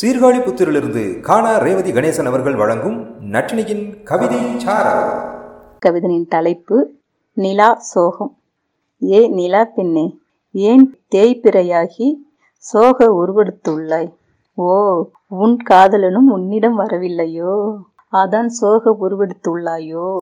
சீர்காழி புத்திரிலிருந்து காணா ரேவதி கணேசன் அவர்கள் வழங்கும் நட்டினியின் கவிதை கவிதனின் தலைப்பு நிலா சோகம். ஏ நிலா பெண்ணே ஏன் தேய்பிரையாகி சோக உருவெடுத்துள்ளாய்? ஓ உன் காதலனும் உன்னிடம் வரவில்லையோ? அதான் சோக உருவெடுத்துள்ளாயோ?